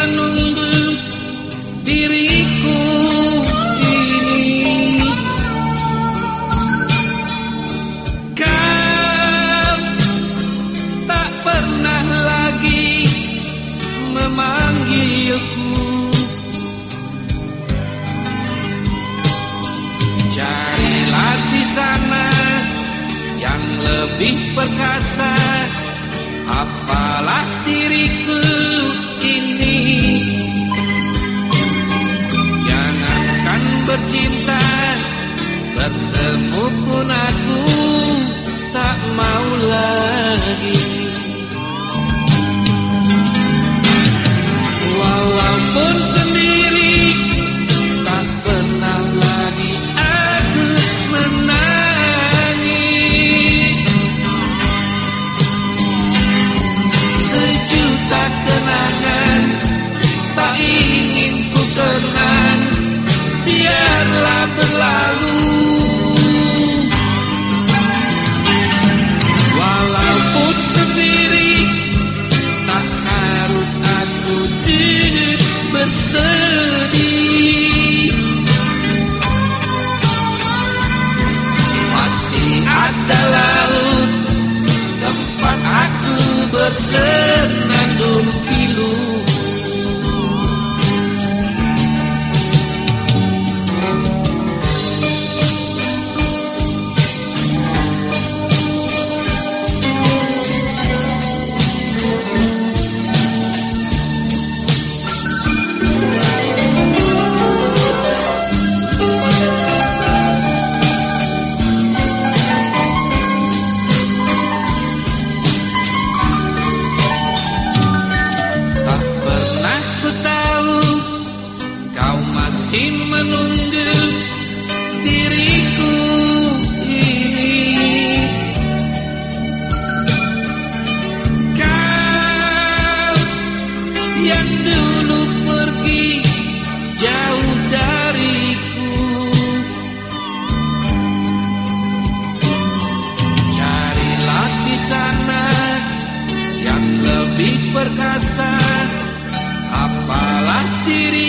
menunggu diriku ini. Kau tak pernah lagi memanggilku. Carilah di sana yang lebih perkasa. Apalah tiada Kamu pun aku tak mau lagi. Walaupun sendiri Tak pernah lagi aku menangis. Sejuta kenangan tak ingin bersenandung pilu menunggu diriku ini. Kau yang dulu pergi jauh dariku. Carilah di yang lebih perkasa apalah diri